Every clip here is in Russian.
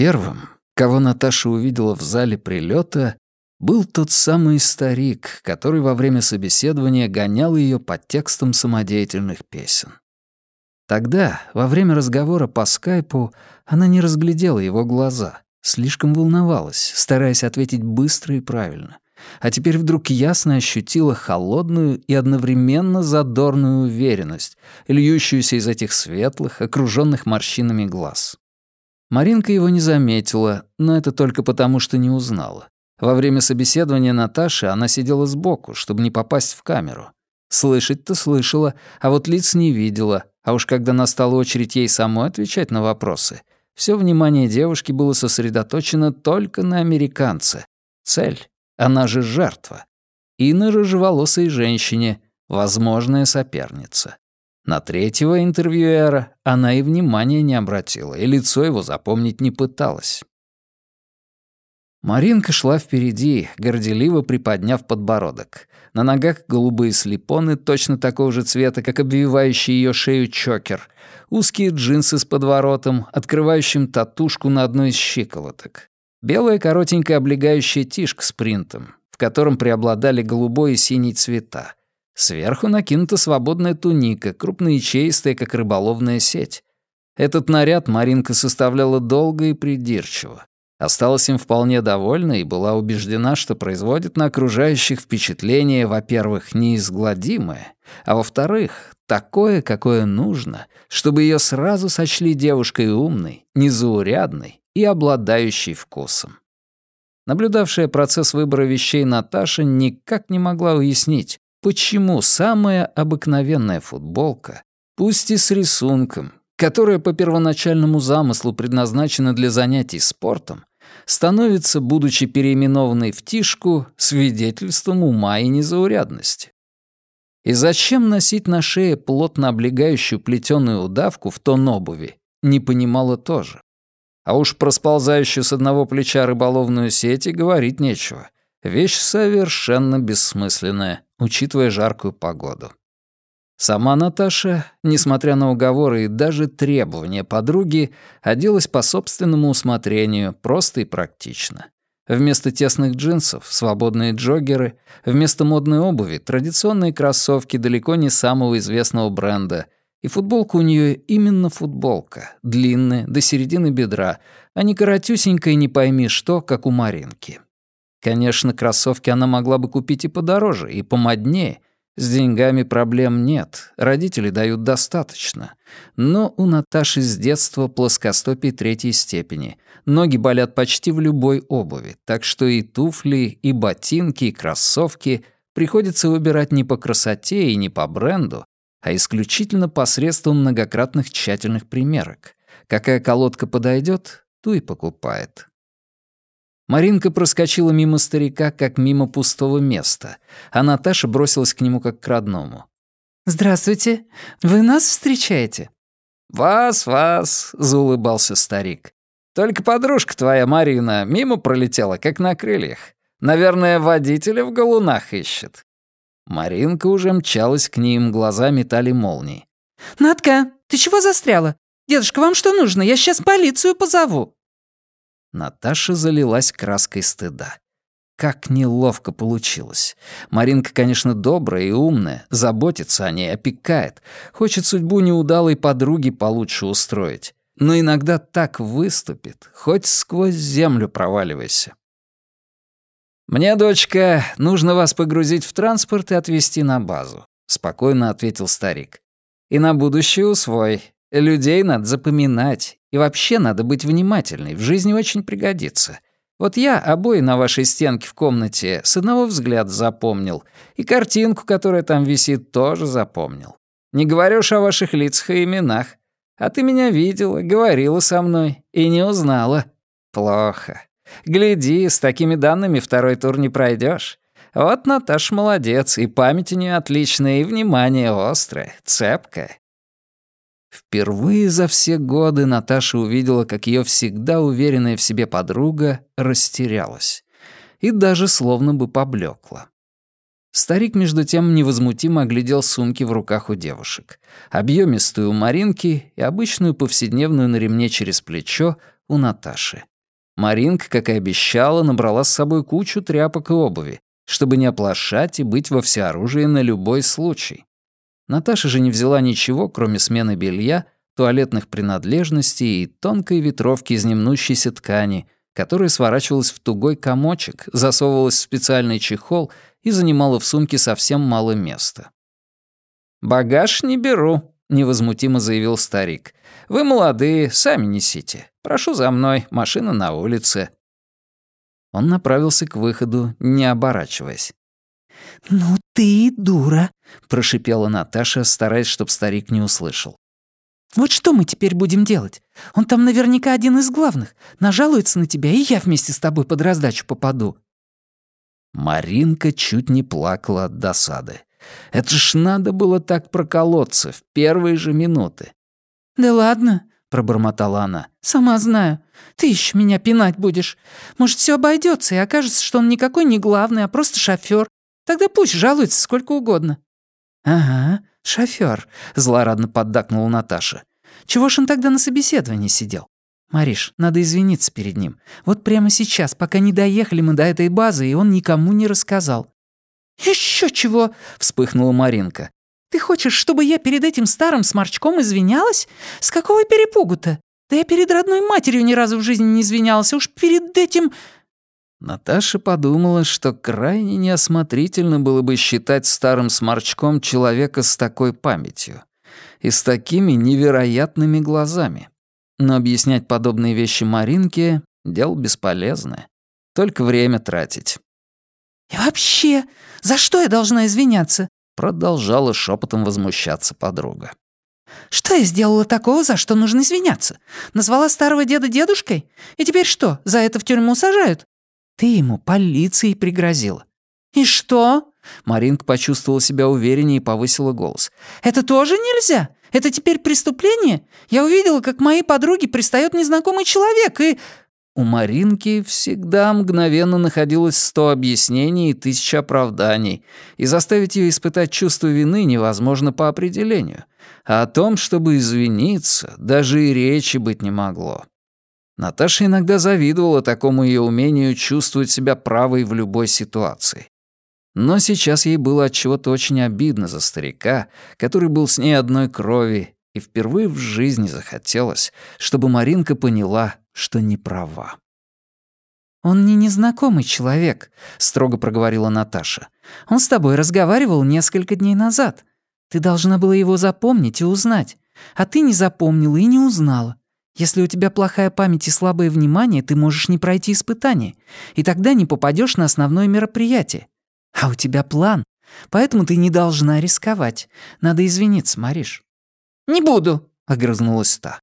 Первым, кого Наташа увидела в зале прилета, был тот самый старик, который во время собеседования гонял ее под текстом самодеятельных песен. Тогда, во время разговора по скайпу, она не разглядела его глаза, слишком волновалась, стараясь ответить быстро и правильно. А теперь вдруг ясно ощутила холодную и одновременно задорную уверенность, льющуюся из этих светлых, окруженных морщинами глаз. Маринка его не заметила, но это только потому, что не узнала. Во время собеседования Наташи она сидела сбоку, чтобы не попасть в камеру. Слышать-то слышала, а вот лиц не видела, а уж когда настала очередь ей самой отвечать на вопросы, все внимание девушки было сосредоточено только на американце. Цель, она же жертва. И на рыжеволосой женщине, возможная соперница. На третьего интервьюера она и внимания не обратила, и лицо его запомнить не пыталась. Маринка шла впереди, горделиво приподняв подбородок. На ногах голубые слепоны, точно такого же цвета, как обвивающий ее шею чокер, узкие джинсы с подворотом, открывающим татушку на одной из щиколоток. Белая коротенькая облегающая тишка с принтом, в котором преобладали голубой и синий цвета. Сверху накинута свободная туника, крупноячеистая, как рыболовная сеть. Этот наряд Маринка составляла долго и придирчиво. Осталась им вполне довольна и была убеждена, что производит на окружающих впечатление, во-первых, неизгладимое, а во-вторых, такое, какое нужно, чтобы ее сразу сочли девушкой умной, незаурядной и обладающей вкусом. Наблюдавшая процесс выбора вещей Наташа никак не могла уяснить, почему самая обыкновенная футболка, пусть и с рисунком, которая по первоначальному замыслу предназначена для занятий спортом, становится, будучи переименованной в Тишку, свидетельством ума и незаурядности. И зачем носить на шее плотно облегающую плетеную удавку в тон обуви, не понимала тоже. А уж про сползающую с одного плеча рыболовную сеть и говорить нечего. Вещь совершенно бессмысленная, учитывая жаркую погоду. Сама Наташа, несмотря на уговоры и даже требования подруги, оделась по собственному усмотрению, просто и практично. Вместо тесных джинсов — свободные джоггеры, вместо модной обуви — традиционные кроссовки далеко не самого известного бренда, и футболка у нее именно футболка, длинная, до середины бедра, а не коротюсенькая не пойми что, как у Маринки. Конечно, кроссовки она могла бы купить и подороже, и помоднее — с деньгами проблем нет, родители дают достаточно. Но у Наташи с детства плоскостопие третьей степени. Ноги болят почти в любой обуви, так что и туфли, и ботинки, и кроссовки приходится выбирать не по красоте и не по бренду, а исключительно посредством многократных тщательных примерок. Какая колодка подойдет, ту и покупает. Маринка проскочила мимо старика, как мимо пустого места, а Наташа бросилась к нему как к родному. «Здравствуйте. Вы нас встречаете?» «Вас, вас», — заулыбался старик. «Только подружка твоя, Марина, мимо пролетела, как на крыльях. Наверное, водителя в галунах ищет». Маринка уже мчалась к ним, глаза метали молнии. «Надка, ты чего застряла? Дедушка, вам что нужно? Я сейчас полицию позову». Наташа залилась краской стыда. Как неловко получилось. Маринка, конечно, добрая и умная, заботится о ней, опекает, хочет судьбу неудалой подруги получше устроить. Но иногда так выступит, хоть сквозь землю проваливайся. «Мне, дочка, нужно вас погрузить в транспорт и отвезти на базу», — спокойно ответил старик. «И на будущее усвой. Людей надо запоминать, и вообще надо быть внимательной, в жизни очень пригодится. Вот я обои на вашей стенке в комнате с одного взгляда запомнил, и картинку, которая там висит, тоже запомнил. Не говорю о ваших лицах и именах. А ты меня видела, говорила со мной и не узнала. Плохо. Гляди, с такими данными второй тур не пройдешь. Вот Наташа молодец, и память у нее отличная, и внимание острое, цепкое. Впервые за все годы Наташа увидела, как ее всегда уверенная в себе подруга растерялась и даже словно бы поблекла. Старик, между тем, невозмутимо оглядел сумки в руках у девушек. Объемистую у Маринки и обычную повседневную на ремне через плечо у Наташи. Маринка, как и обещала, набрала с собой кучу тряпок и обуви, чтобы не оплошать и быть во всеоружии на любой случай. Наташа же не взяла ничего, кроме смены белья, туалетных принадлежностей и тонкой ветровки из немнущейся ткани, которая сворачивалась в тугой комочек, засовывалась в специальный чехол и занимала в сумке совсем мало места. «Багаж не беру», — невозмутимо заявил старик. «Вы молодые, сами несите. Прошу за мной, машина на улице». Он направился к выходу, не оборачиваясь. «Ну ты дура», — прошипела Наташа, стараясь, чтобы старик не услышал. «Вот что мы теперь будем делать? Он там наверняка один из главных. Нажалуется на тебя, и я вместе с тобой под раздачу попаду». Маринка чуть не плакала от досады. Это ж надо было так проколоться в первые же минуты. «Да ладно», — пробормотала она. «Сама знаю. Ты еще меня пинать будешь. Может, все обойдется и окажется, что он никакой не главный, а просто шофер. Тогда пусть жалуется сколько угодно». «Ага, шофер, злорадно поддакнула Наташа. «Чего ж он тогда на собеседовании сидел? Мариш, надо извиниться перед ним. Вот прямо сейчас, пока не доехали мы до этой базы, и он никому не рассказал». «Еще чего?» — вспыхнула Маринка. «Ты хочешь, чтобы я перед этим старым сморчком извинялась? С какого перепугу-то? Да я перед родной матерью ни разу в жизни не извинялась, а уж перед этим...» Наташа подумала, что крайне неосмотрительно было бы считать старым сморчком человека с такой памятью и с такими невероятными глазами. Но объяснять подобные вещи Маринке — дело бесполезное. Только время тратить. «И вообще, за что я должна извиняться?» Продолжала шепотом возмущаться подруга. «Что я сделала такого, за что нужно извиняться? Назвала старого деда дедушкой? И теперь что, за это в тюрьму сажают? Ты ему полицией пригрозила». «И что?» Маринка почувствовала себя увереннее и повысила голос. «Это тоже нельзя? Это теперь преступление? Я увидела, как моей подруге пристает незнакомый человек, и...» У Маринки всегда мгновенно находилось сто объяснений и тысяча оправданий, и заставить ее испытать чувство вины невозможно по определению. А о том, чтобы извиниться, даже и речи быть не могло. Наташа иногда завидовала такому ее умению чувствовать себя правой в любой ситуации. Но сейчас ей было от чего-то очень обидно за старика, который был с ней одной крови, и впервые в жизни захотелось, чтобы Маринка поняла, что не права. «Он не незнакомый человек», — строго проговорила Наташа. «Он с тобой разговаривал несколько дней назад. Ты должна была его запомнить и узнать. А ты не запомнила и не узнала. Если у тебя плохая память и слабое внимание, ты можешь не пройти испытание, и тогда не попадешь на основное мероприятие. А у тебя план, поэтому ты не должна рисковать. Надо извиниться, Мариш». «Не буду», — огрызнулась та.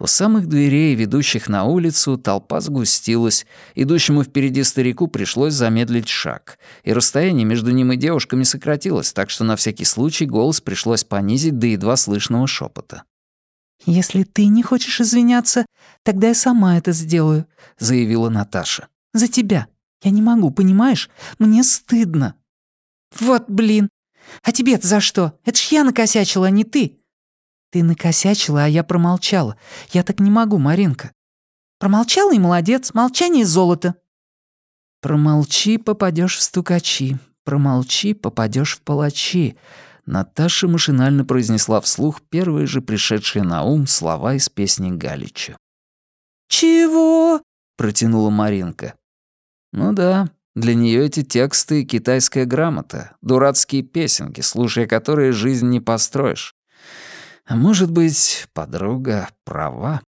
У самых дверей, ведущих на улицу, толпа сгустилась. Идущему впереди старику пришлось замедлить шаг, и расстояние между ним и девушками сократилось, так что на всякий случай голос пришлось понизить до едва слышного шепота. «Если ты не хочешь извиняться, тогда я сама это сделаю», — заявила Наташа. «За тебя. Я не могу, понимаешь? Мне стыдно». «Вот блин! А тебе-то за что? Это ж я накосячила, а не ты!» «Ты накосячила, а я промолчала. Я так не могу, Маринка». «Промолчала и молодец. Молчание — золото». «Промолчи, попадешь в стукачи. Промолчи, попадешь в палачи», Наташа машинально произнесла вслух первые же пришедшие на ум слова из песни Галича. «Чего?» — протянула Маринка. «Ну да, для нее эти тексты — китайская грамота, дурацкие песенки, слушая которые жизнь не построишь. А может быть, подруга права?»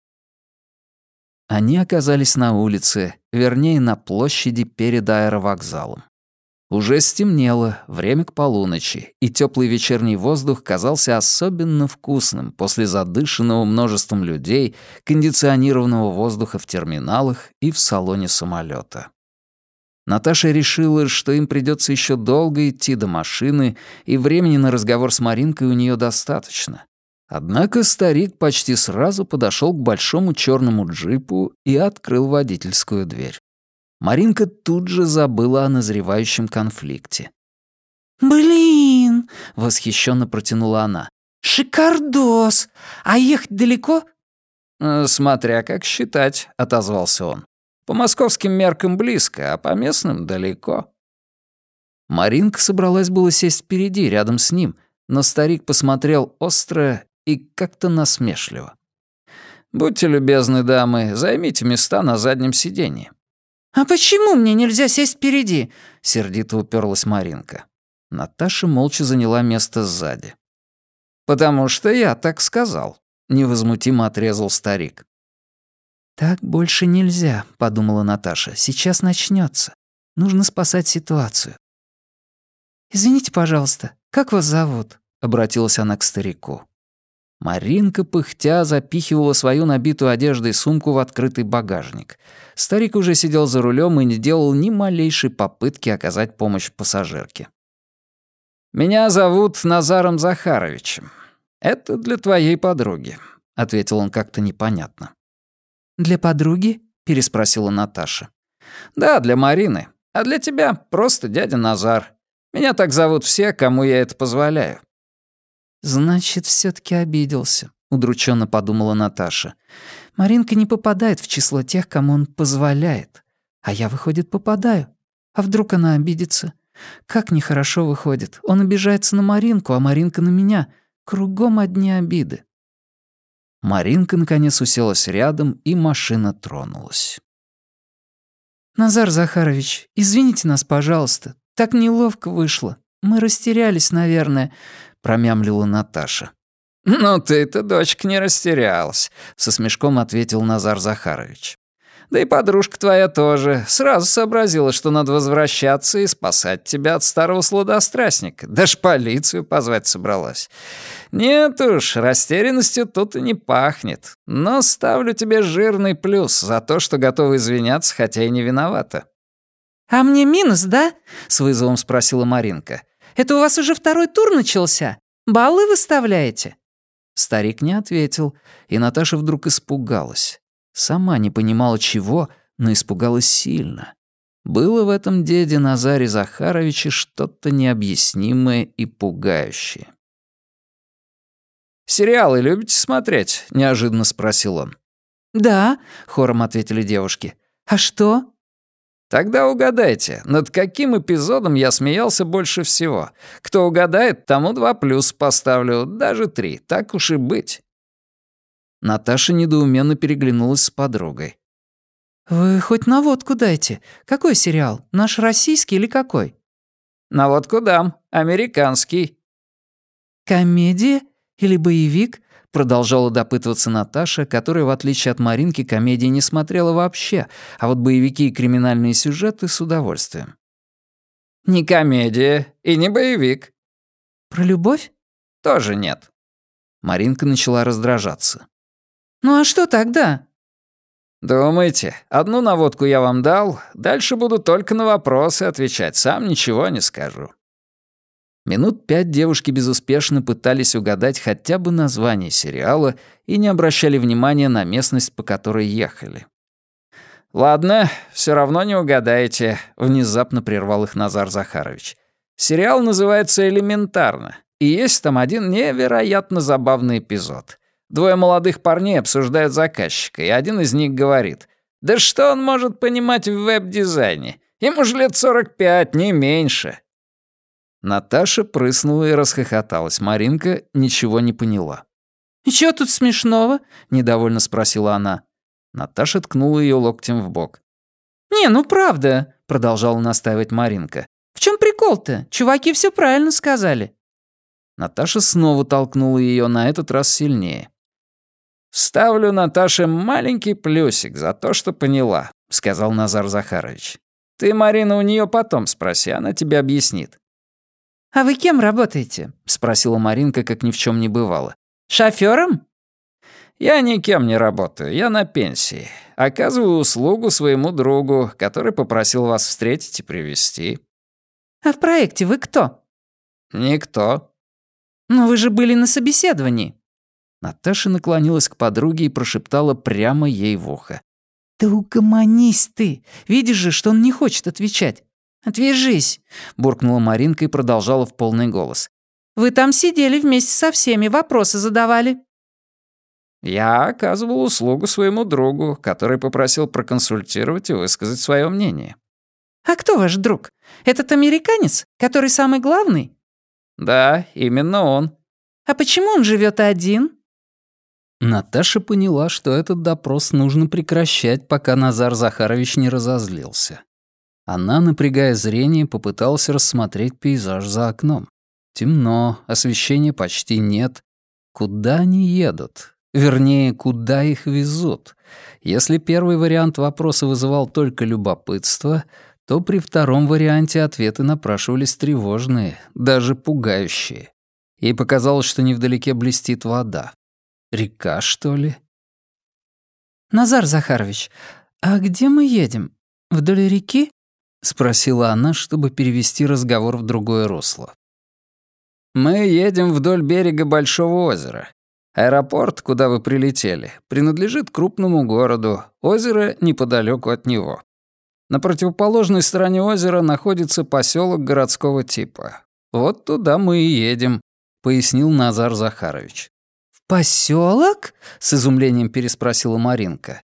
Они оказались на улице, вернее, на площади перед аэровокзалом. Уже стемнело, время к полуночи, и теплый вечерний воздух казался особенно вкусным после задышанного множеством людей кондиционированного воздуха в терминалах и в салоне самолета. Наташа решила, что им придется еще долго идти до машины, и времени на разговор с Маринкой у нее достаточно. Однако старик почти сразу подошел к большому черному джипу и открыл водительскую дверь. Маринка тут же забыла о назревающем конфликте. «Блин!» — восхищенно протянула она. «Шикардос! А ехать далеко?» «Э, «Смотря как считать», — отозвался он. «По московским меркам близко, а по местным далеко». Маринка собралась было сесть впереди, рядом с ним, но старик посмотрел остро и как-то насмешливо. «Будьте любезны, дамы, займите места на заднем сиденье». «А почему мне нельзя сесть впереди?» — сердито уперлась Маринка. Наташа молча заняла место сзади. «Потому что я так сказал», — невозмутимо отрезал старик. «Так больше нельзя», — подумала Наташа. «Сейчас начнется. Нужно спасать ситуацию». «Извините, пожалуйста, как вас зовут?» — обратилась она к старику. Маринка, пыхтя, запихивала свою набитую одеждой сумку в открытый багажник. Старик уже сидел за рулем и не делал ни малейшей попытки оказать помощь пассажирке. «Меня зовут Назаром Захаровичем. Это для твоей подруги», — ответил он как-то непонятно. «Для подруги?» — переспросила Наташа. «Да, для Марины. А для тебя просто дядя Назар. Меня так зовут все, кому я это позволяю. «Значит, все таки обиделся», — удрученно подумала Наташа. «Маринка не попадает в число тех, кому он позволяет. А я, выходит, попадаю. А вдруг она обидится? Как нехорошо выходит. Он обижается на Маринку, а Маринка на меня. Кругом одни обиды». Маринка, наконец, уселась рядом, и машина тронулась. «Назар Захарович, извините нас, пожалуйста. Так неловко вышло. Мы растерялись, наверное промямлила Наташа. «Ну ты-то, дочка, не растерялась», — со смешком ответил Назар Захарович. «Да и подружка твоя тоже сразу сообразила, что надо возвращаться и спасать тебя от старого сладострастника. Даже полицию позвать собралась. Нет уж, растерянностью тут и не пахнет. Но ставлю тебе жирный плюс за то, что готова извиняться, хотя и не виновата». «А мне минус, да?» — с вызовом спросила Маринка. Это у вас уже второй тур начался? Баллы выставляете?» Старик не ответил, и Наташа вдруг испугалась. Сама не понимала чего, но испугалась сильно. Было в этом деде Назаре Захаровиче что-то необъяснимое и пугающее. «Сериалы любите смотреть?» — неожиданно спросил он. «Да», — хором ответили девушки. «А что?» Тогда угадайте, над каким эпизодом я смеялся больше всего. Кто угадает, тому два плюс поставлю, даже три, так уж и быть». Наташа недоуменно переглянулась с подругой. «Вы хоть наводку дайте. Какой сериал? Наш российский или какой?» «Наводку дам. Американский». «Комедия или боевик?» Продолжала допытываться Наташа, которая, в отличие от Маринки, комедии не смотрела вообще, а вот боевики и криминальные сюжеты с удовольствием. «Не комедия и не боевик». «Про любовь?» «Тоже нет». Маринка начала раздражаться. «Ну а что тогда?» «Думаете, одну наводку я вам дал, дальше буду только на вопросы отвечать, сам ничего не скажу». Минут пять девушки безуспешно пытались угадать хотя бы название сериала и не обращали внимания на местность, по которой ехали. «Ладно, все равно не угадаете», — внезапно прервал их Назар Захарович. «Сериал называется «Элементарно», и есть там один невероятно забавный эпизод. Двое молодых парней обсуждают заказчика, и один из них говорит, «Да что он может понимать в веб-дизайне? Ему же лет 45, не меньше». Наташа прыснула и расхохоталась. Маринка ничего не поняла. «И чё тут смешного?» — недовольно спросила она. Наташа ткнула ее локтем в бок. «Не, ну правда», — продолжала настаивать Маринка. «В чем прикол-то? Чуваки все правильно сказали». Наташа снова толкнула ее на этот раз сильнее. «Ставлю Наташе маленький плюсик за то, что поняла», — сказал Назар Захарович. «Ты, Марина, у нее потом спроси, она тебе объяснит». «А вы кем работаете?» — спросила Маринка, как ни в чем не бывало. «Шофёром?» «Я никем не работаю, я на пенсии. Оказываю услугу своему другу, который попросил вас встретить и привести. «А в проекте вы кто?» «Никто». «Но вы же были на собеседовании». Наташа наклонилась к подруге и прошептала прямо ей в ухо. «Да угомонись ты! Видишь же, что он не хочет отвечать. «Отвяжись!» — буркнула Маринка и продолжала в полный голос. «Вы там сидели вместе со всеми, вопросы задавали». Я оказывал услугу своему другу, который попросил проконсультировать и высказать свое мнение. «А кто ваш друг? Этот американец, который самый главный?» «Да, именно он». «А почему он живет один?» Наташа поняла, что этот допрос нужно прекращать, пока Назар Захарович не разозлился. Она, напрягая зрение, попыталась рассмотреть пейзаж за окном. Темно, освещения почти нет. Куда они едут? Вернее, куда их везут? Если первый вариант вопроса вызывал только любопытство, то при втором варианте ответы напрашивались тревожные, даже пугающие. Ей показалось, что невдалеке блестит вода. Река, что ли? «Назар Захарович, а где мы едем? Вдоль реки?» — спросила она, чтобы перевести разговор в другое русло. «Мы едем вдоль берега Большого озера. Аэропорт, куда вы прилетели, принадлежит крупному городу, озеро неподалеку от него. На противоположной стороне озера находится поселок городского типа. Вот туда мы и едем», — пояснил Назар Захарович. Поселок? с изумлением переспросила Маринка.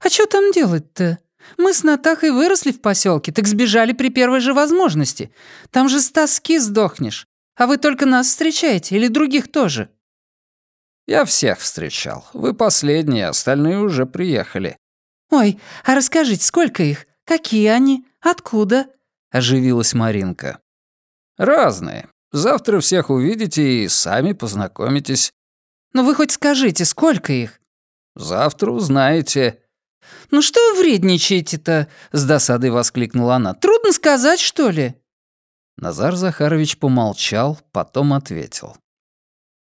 «А что там делать-то? Мы с Натахой выросли в поселке, так сбежали при первой же возможности. Там же с тоски сдохнешь. А вы только нас встречаете или других тоже?» «Я всех встречал. Вы последние, остальные уже приехали». «Ой, а расскажите, сколько их? Какие они? Откуда?» — оживилась Маринка. «Разные. Завтра всех увидите и сами познакомитесь. Но вы хоть скажите, сколько их?» «Завтра узнаете». «Ну что вы вредничаете-то?» — с досадой воскликнула она. «Трудно сказать, что ли?» Назар Захарович помолчал, потом ответил.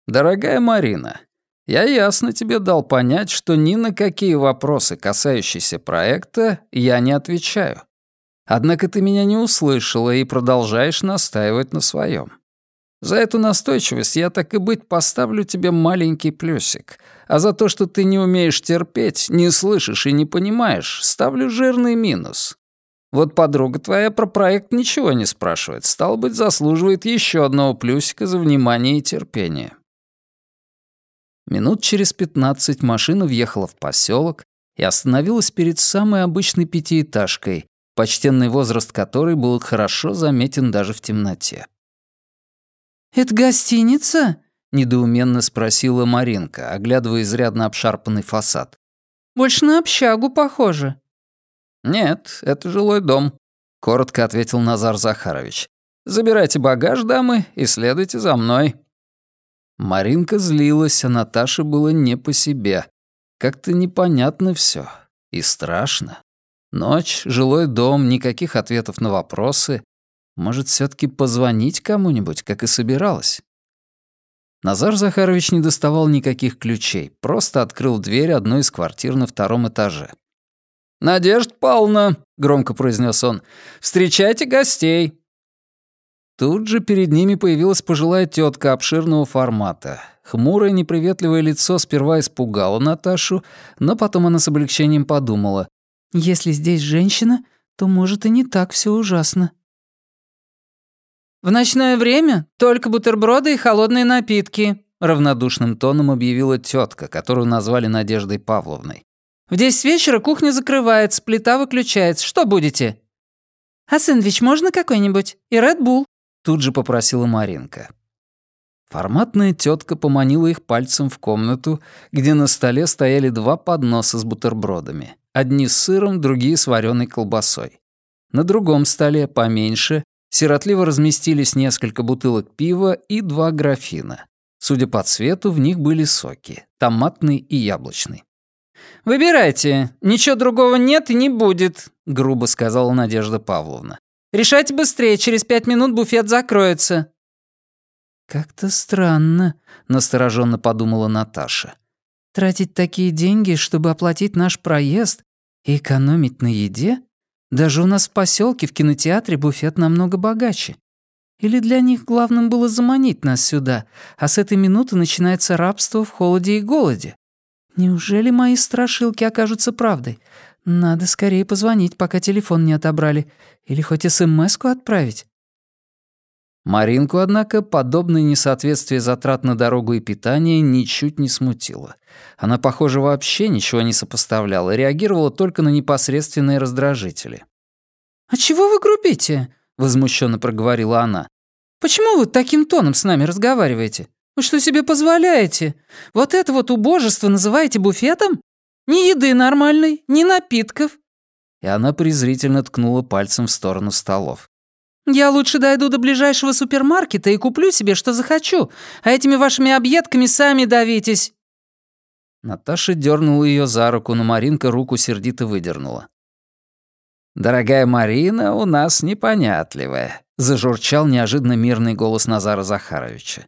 «Дорогая Марина, я ясно тебе дал понять, что ни на какие вопросы, касающиеся проекта, я не отвечаю. Однако ты меня не услышала и продолжаешь настаивать на своем. За эту настойчивость я так и быть поставлю тебе маленький плюсик, а за то, что ты не умеешь терпеть, не слышишь и не понимаешь, ставлю жирный минус. Вот подруга твоя про проект ничего не спрашивает, стало быть, заслуживает еще одного плюсика за внимание и терпение. Минут через пятнадцать машина въехала в поселок и остановилась перед самой обычной пятиэтажкой, почтенный возраст которой был хорошо заметен даже в темноте. «Это гостиница?» — недоуменно спросила Маринка, оглядывая изрядно обшарпанный фасад. «Больше на общагу похоже». «Нет, это жилой дом», — коротко ответил Назар Захарович. «Забирайте багаж, дамы, и следуйте за мной». Маринка злилась, а Наташе было не по себе. Как-то непонятно все и страшно. Ночь, жилой дом, никаких ответов на вопросы. Может, все таки позвонить кому-нибудь, как и собиралась? Назар Захарович не доставал никаких ключей, просто открыл дверь одной из квартир на втором этаже. «Надежда Павловна», — громко произнес он, — «встречайте гостей». Тут же перед ними появилась пожилая тетка обширного формата. Хмурое неприветливое лицо сперва испугало Наташу, но потом она с облегчением подумала. «Если здесь женщина, то, может, и не так все ужасно». «В ночное время только бутерброды и холодные напитки», — равнодушным тоном объявила тетка, которую назвали Надеждой Павловной. «В десять вечера кухня закрывается, плита выключается. Что будете?» «А сэндвич можно какой-нибудь? И Bull?» — тут же попросила Маринка. Форматная тетка поманила их пальцем в комнату, где на столе стояли два подноса с бутербродами. Одни с сыром, другие с вареной колбасой. На другом столе, поменьше, Сиротливо разместились несколько бутылок пива и два графина. Судя по цвету, в них были соки — томатный и яблочный. «Выбирайте. Ничего другого нет и не будет», — грубо сказала Надежда Павловна. «Решайте быстрее, через пять минут буфет закроется». «Как-то странно», — настороженно подумала Наташа. «Тратить такие деньги, чтобы оплатить наш проезд и экономить на еде? Даже у нас в поселке в кинотеатре буфет намного богаче. Или для них главным было заманить нас сюда, а с этой минуты начинается рабство в холоде и голоде? Неужели мои страшилки окажутся правдой? Надо скорее позвонить, пока телефон не отобрали. Или хоть смс-ку отправить. Маринку, однако, подобное несоответствие затрат на дорогу и питание ничуть не смутило. Она, похоже, вообще ничего не сопоставляла, реагировала только на непосредственные раздражители. «А чего вы грубите?» — возмущенно проговорила она. «Почему вы таким тоном с нами разговариваете? Вы что себе позволяете? Вот это вот убожество называете буфетом? Ни еды нормальной, ни напитков». И она презрительно ткнула пальцем в сторону столов. «Я лучше дойду до ближайшего супермаркета и куплю себе, что захочу, а этими вашими объедками сами давитесь». Наташа дернула ее за руку, но Маринка руку сердито выдернула. «Дорогая Марина у нас непонятливая», — зажурчал неожиданно мирный голос Назара Захаровича.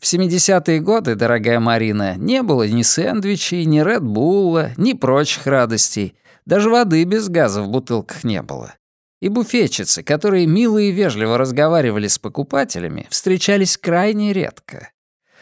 «В 70-е годы, дорогая Марина, не было ни сэндвичей, ни Редбулла, ни прочих радостей. Даже воды без газа в бутылках не было и буфетчицы, которые мило и вежливо разговаривали с покупателями, встречались крайне редко.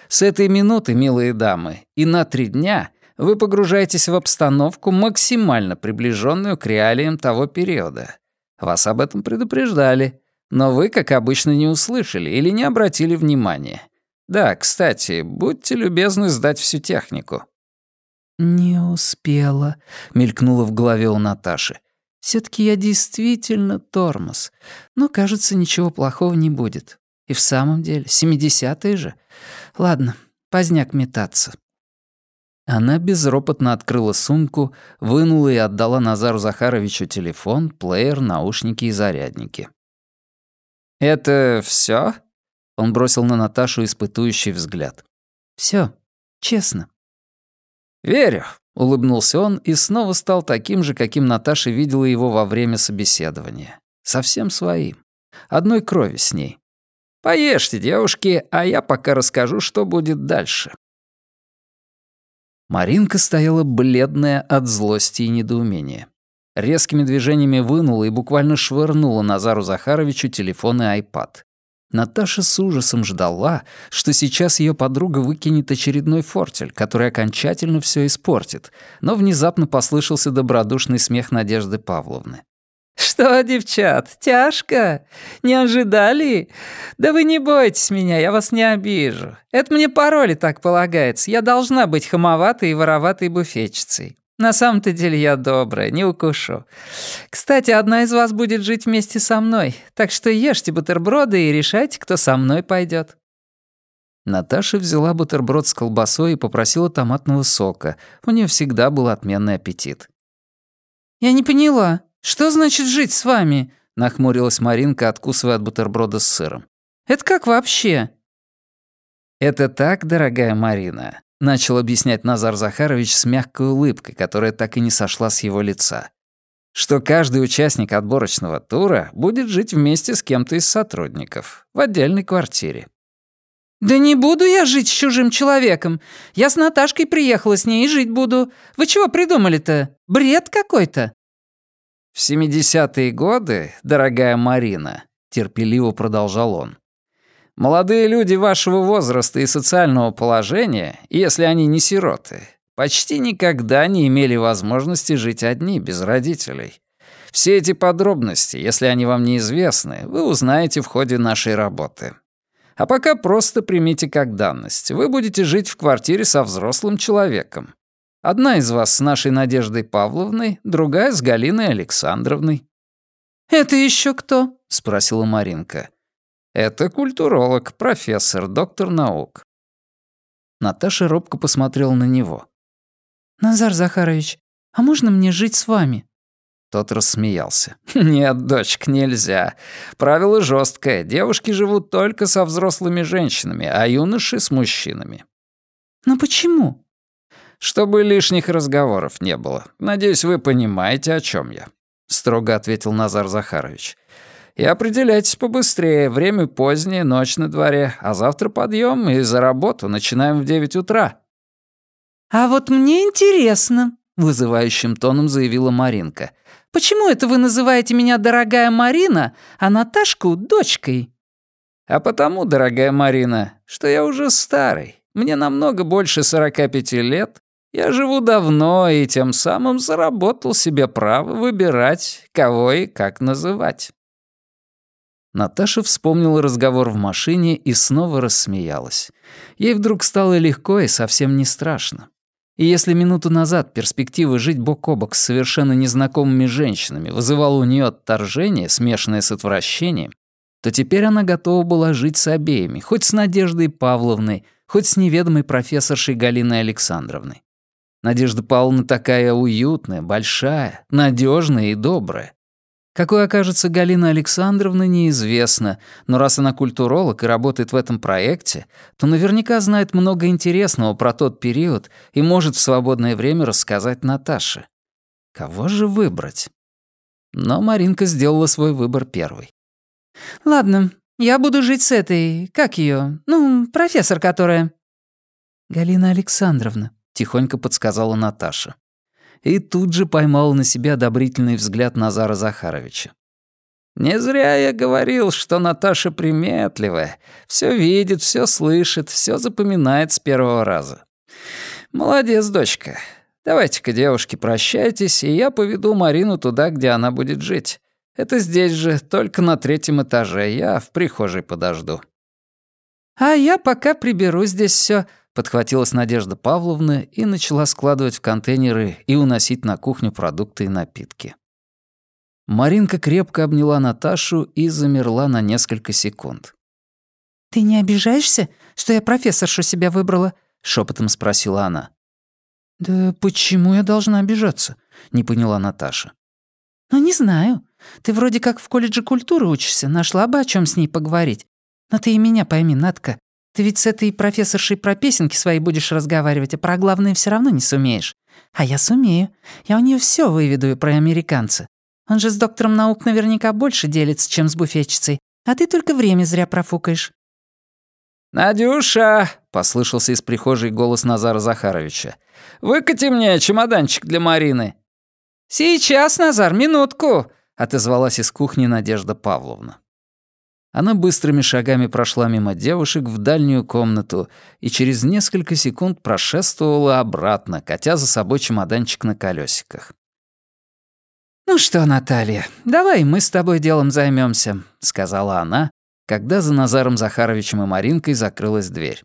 С этой минуты, милые дамы, и на три дня вы погружаетесь в обстановку, максимально приближенную к реалиям того периода. Вас об этом предупреждали, но вы, как обычно, не услышали или не обратили внимания. Да, кстати, будьте любезны сдать всю технику». «Не успела», — мелькнуло в голове у Наташи. Все-таки я действительно тормоз. Но, кажется, ничего плохого не будет. И в самом деле, семидесятые же. Ладно, поздняк метаться. Она безропотно открыла сумку, вынула и отдала Назару Захаровичу телефон, плеер, наушники и зарядники. «Это все? Он бросил на Наташу испытующий взгляд. Все, честно». «Верю. Улыбнулся он и снова стал таким же, каким Наташа видела его во время собеседования. Совсем своим. Одной крови с ней. «Поешьте, девушки, а я пока расскажу, что будет дальше». Маринка стояла бледная от злости и недоумения. Резкими движениями вынула и буквально швырнула Назару Захаровичу телефон и айпад. Наташа с ужасом ждала, что сейчас ее подруга выкинет очередной фортель, который окончательно все испортит, но внезапно послышался добродушный смех Надежды Павловны. «Что, девчат, тяжко? Не ожидали? Да вы не бойтесь меня, я вас не обижу. Это мне по роли так полагается. Я должна быть хамоватой и вороватой буфетчицей. На самом-то деле я добрая, не укушу. Кстати, одна из вас будет жить вместе со мной, так что ешьте бутерброды и решайте, кто со мной пойдет. Наташа взяла бутерброд с колбасой и попросила томатного сока. У нее всегда был отменный аппетит. «Я не поняла, что значит жить с вами?» — нахмурилась Маринка, откусывая от бутерброда с сыром. «Это как вообще?» «Это так, дорогая Марина. Начал объяснять Назар Захарович с мягкой улыбкой, которая так и не сошла с его лица. Что каждый участник отборочного тура будет жить вместе с кем-то из сотрудников, в отдельной квартире. «Да не буду я жить с чужим человеком. Я с Наташкой приехала с ней и жить буду. Вы чего придумали-то? Бред какой-то». «В 70-е годы, дорогая Марина», — терпеливо продолжал он, Молодые люди вашего возраста и социального положения, если они не сироты, почти никогда не имели возможности жить одни, без родителей. Все эти подробности, если они вам неизвестны, вы узнаете в ходе нашей работы. А пока просто примите как данность. Вы будете жить в квартире со взрослым человеком. Одна из вас с нашей Надеждой Павловной, другая с Галиной Александровной». «Это еще кто?» — спросила Маринка. Это культуролог, профессор, доктор наук. Наташа робко посмотрела на него. «Назар Захарович, а можно мне жить с вами?» Тот рассмеялся. «Нет, дочка, нельзя. Правило жесткое. Девушки живут только со взрослыми женщинами, а юноши — с мужчинами». «Но почему?» «Чтобы лишних разговоров не было. Надеюсь, вы понимаете, о чем я», — строго ответил Назар Захарович. И определяйтесь побыстрее, время позднее, ночь на дворе, а завтра подъем и за работу начинаем в девять утра». «А вот мне интересно», — вызывающим тоном заявила Маринка. «Почему это вы называете меня дорогая Марина, а Наташку — дочкой?» «А потому, дорогая Марина, что я уже старый. Мне намного больше сорока пяти лет. Я живу давно и тем самым заработал себе право выбирать, кого и как называть». Наташа вспомнила разговор в машине и снова рассмеялась. Ей вдруг стало легко и совсем не страшно. И если минуту назад перспектива жить бок о бок с совершенно незнакомыми женщинами вызывала у нее отторжение, смешанное с отвращением, то теперь она готова была жить с обеими, хоть с Надеждой Павловной, хоть с неведомой профессоршей Галиной Александровной. Надежда Павловна такая уютная, большая, надежная и добрая. Какой окажется Галина Александровна, неизвестно, но раз она культуролог и работает в этом проекте, то наверняка знает много интересного про тот период и может в свободное время рассказать Наташе. Кого же выбрать? Но Маринка сделала свой выбор первой. «Ладно, я буду жить с этой... Как ее? Ну, профессор, которая...» «Галина Александровна», — тихонько подсказала Наташа и тут же поймал на себе одобрительный взгляд Назара Захаровича. «Не зря я говорил, что Наташа приметливая. Все видит, все слышит, все запоминает с первого раза. Молодец, дочка. Давайте-ка, девушки, прощайтесь, и я поведу Марину туда, где она будет жить. Это здесь же, только на третьем этаже. Я в прихожей подожду». «А я пока приберу здесь все, Подхватилась Надежда Павловна и начала складывать в контейнеры и уносить на кухню продукты и напитки. Маринка крепко обняла Наташу и замерла на несколько секунд. «Ты не обижаешься, что я профессоршу себя выбрала?» — шепотом спросила она. «Да почему я должна обижаться?» — не поняла Наташа. «Ну, не знаю. Ты вроде как в колледже культуры учишься, нашла бы о чем с ней поговорить. Но ты и меня пойми, Натка, ты ведь с этой профессоршей про песенки свои будешь разговаривать, а про главное все равно не сумеешь. А я сумею. Я у нее все выведу про американца. Он же с доктором наук наверняка больше делится, чем с буфетчицей. А ты только время зря профукаешь». «Надюша!» — послышался из прихожей голос Назара Захаровича. «Выкати мне чемоданчик для Марины». «Сейчас, Назар, минутку!» — отозвалась из кухни Надежда Павловна. Она быстрыми шагами прошла мимо девушек в дальнюю комнату и через несколько секунд прошествовала обратно, катя за собой чемоданчик на колесиках. «Ну что, Наталья, давай мы с тобой делом займемся, сказала она, когда за Назаром Захаровичем и Маринкой закрылась дверь.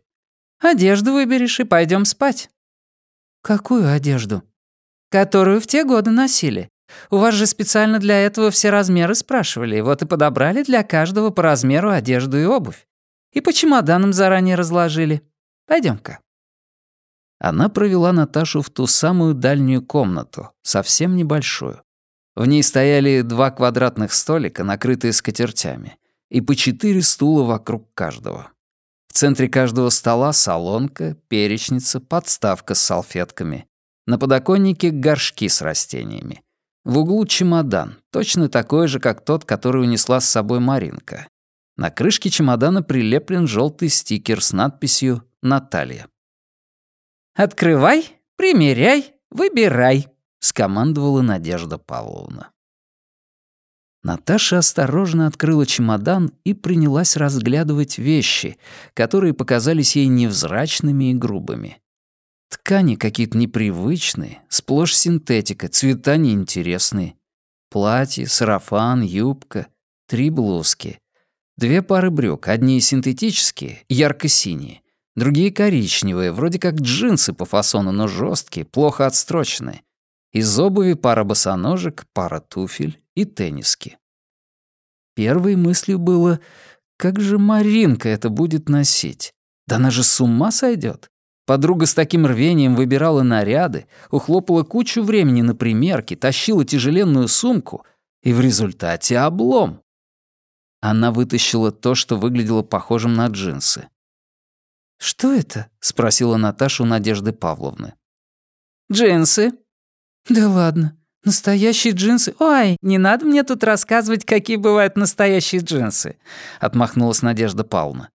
«Одежду выберешь и пойдем спать». «Какую одежду?» «Которую в те годы носили. У вас же специально для этого все размеры спрашивали, вот и подобрали для каждого по размеру одежду и обувь. И по чемоданам заранее разложили. Пойдем-ка». Она провела Наташу в ту самую дальнюю комнату, совсем небольшую. В ней стояли два квадратных столика, накрытые скатертями, и по четыре стула вокруг каждого. В центре каждого стола солонка, перечница, подставка с салфетками. На подоконнике горшки с растениями. В углу чемодан, точно такой же, как тот, который унесла с собой Маринка. На крышке чемодана прилеплен желтый стикер с надписью «Наталья». «Открывай, примеряй, выбирай», — скомандовала Надежда Павловна. Наташа осторожно открыла чемодан и принялась разглядывать вещи, которые показались ей невзрачными и грубыми. Ткани какие-то непривычные, сплошь синтетика, цвета неинтересные. Платье, сарафан, юбка, три блузки. Две пары брюк, одни синтетические, ярко-синие, другие коричневые, вроде как джинсы по фасону, но жесткие, плохо отстроченные. Из обуви пара босоножек, пара туфель и тенниски. Первой мыслью было, как же Маринка это будет носить? Да она же с ума сойдет. Подруга с таким рвением выбирала наряды, ухлопала кучу времени на примерки, тащила тяжеленную сумку, и в результате облом. Она вытащила то, что выглядело похожим на джинсы. «Что это?» — спросила Наташа у Надежды Павловны. «Джинсы». «Да ладно. Настоящие джинсы? Ой, не надо мне тут рассказывать, какие бывают настоящие джинсы», — отмахнулась Надежда Павловна.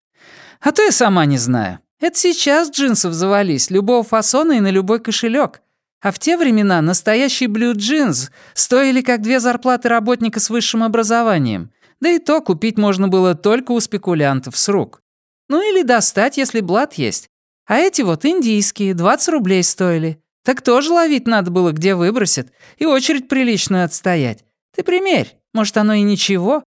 «А то я сама не знаю. Это сейчас джинсов завались, любого фасона и на любой кошелек. А в те времена настоящий блю-джинс стоили как две зарплаты работника с высшим образованием. Да и то купить можно было только у спекулянтов с рук. Ну или достать, если блат есть. А эти вот индийские, 20 рублей стоили. Так тоже ловить надо было, где выбросят, и очередь приличную отстоять. Ты примерь, может, оно и ничего.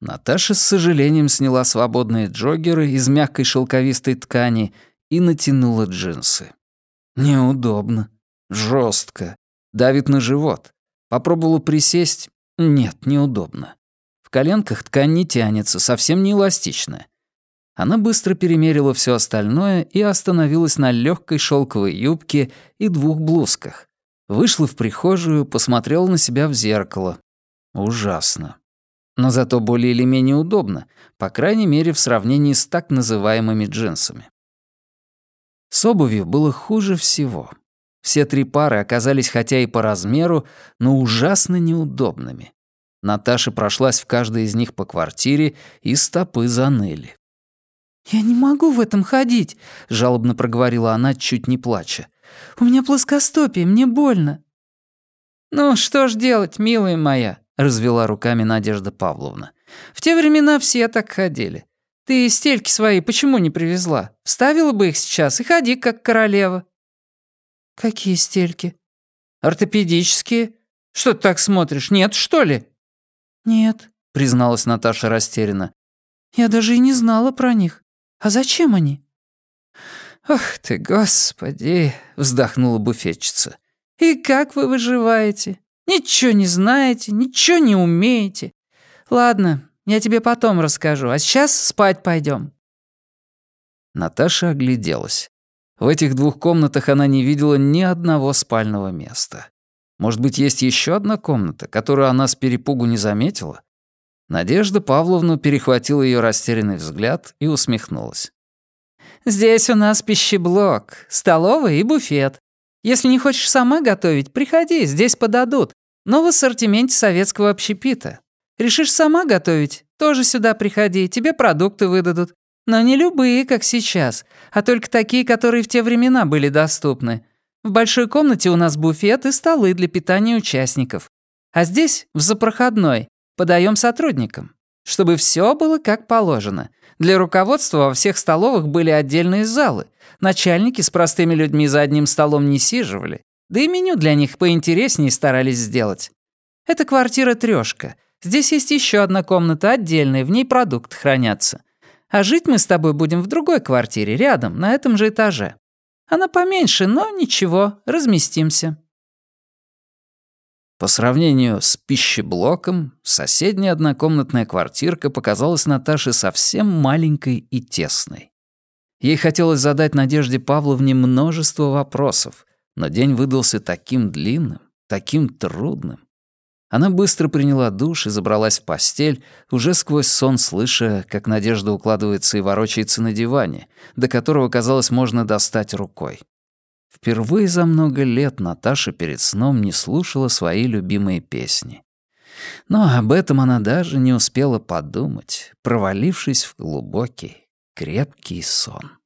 Наташа с сожалением сняла свободные джоггеры из мягкой шелковистой ткани и натянула джинсы. Неудобно. жестко, Давит на живот. Попробовала присесть. Нет, неудобно. В коленках ткань не тянется, совсем не эластичная. Она быстро перемерила все остальное и остановилась на легкой шелковой юбке и двух блузках. Вышла в прихожую, посмотрела на себя в зеркало. Ужасно но зато более или менее удобно, по крайней мере в сравнении с так называемыми джинсами. С обувью было хуже всего. Все три пары оказались хотя и по размеру, но ужасно неудобными. Наташа прошлась в каждой из них по квартире, и стопы заныли. «Я не могу в этом ходить», — жалобно проговорила она, чуть не плача. «У меня плоскостопие, мне больно». «Ну, что ж делать, милая моя?» Развела руками Надежда Павловна. «В те времена все так ходили. Ты стельки свои почему не привезла? Вставила бы их сейчас и ходи, как королева». «Какие стельки?» «Ортопедические. Что ты так смотришь? Нет, что ли?» «Нет», — призналась Наташа растерянно. «Я даже и не знала про них. А зачем они?» «Ах ты, господи!» — вздохнула буфетчица. «И как вы выживаете? Ничего не знаете, ничего не умеете. Ладно, я тебе потом расскажу, а сейчас спать пойдем. Наташа огляделась. В этих двух комнатах она не видела ни одного спального места. Может быть, есть еще одна комната, которую она с перепугу не заметила? Надежда Павловна перехватила ее растерянный взгляд и усмехнулась. «Здесь у нас пищеблок, столовая и буфет. Если не хочешь сама готовить, приходи, здесь подадут но в ассортименте советского общепита. Решишь сама готовить? Тоже сюда приходи, тебе продукты выдадут. Но не любые, как сейчас, а только такие, которые в те времена были доступны. В большой комнате у нас буфет и столы для питания участников. А здесь, в запроходной, подаем сотрудникам. Чтобы все было как положено. Для руководства во всех столовых были отдельные залы. Начальники с простыми людьми за одним столом не сиживали. Да и меню для них поинтереснее старались сделать. Это квартира трёшка. Здесь есть еще одна комната отдельная, в ней продукты хранятся. А жить мы с тобой будем в другой квартире, рядом, на этом же этаже. Она поменьше, но ничего, разместимся». По сравнению с пищеблоком, соседняя однокомнатная квартирка показалась Наташе совсем маленькой и тесной. Ей хотелось задать Надежде Павловне множество вопросов, но день выдался таким длинным, таким трудным. Она быстро приняла душ и забралась в постель, уже сквозь сон слыша, как Надежда укладывается и ворочается на диване, до которого, казалось, можно достать рукой. Впервые за много лет Наташа перед сном не слушала свои любимые песни. Но об этом она даже не успела подумать, провалившись в глубокий, крепкий сон.